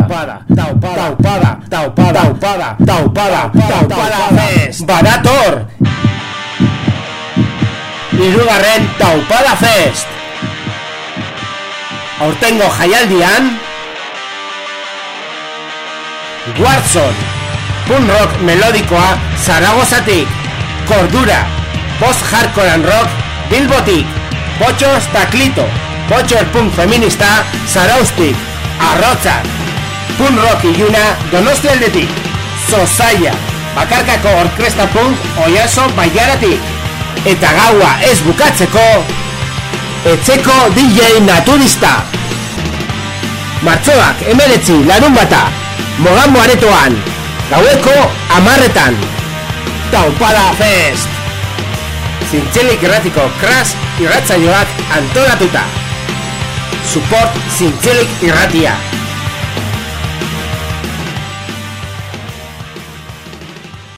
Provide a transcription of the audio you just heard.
taupada, taupada, taupada, taupada, taupada, taupada, taupada, fest, barator! Irugarren taupada fest! Aurtengo jaialdian, Watson, punk rock melodikoa Zaragozatik, Cordura, post hardcore and rock Bilbotik, Pochos Taklito, Pochos punk feminista Zaraustik, Arrotzak, punk rock iluna Donostialdetik, Zozaia, bakarkako orkesta punk Oiaso Baiaratik, eta gaua ez bukatzeko, etxeko DJ naturista. Martxoak emeretzi larun bata, Mogambo aretoan, gaueko amarretan. Taupada Fest! Zintzelik irratiko kras irratzaioak antolatuta. Support Zintzelik irratia.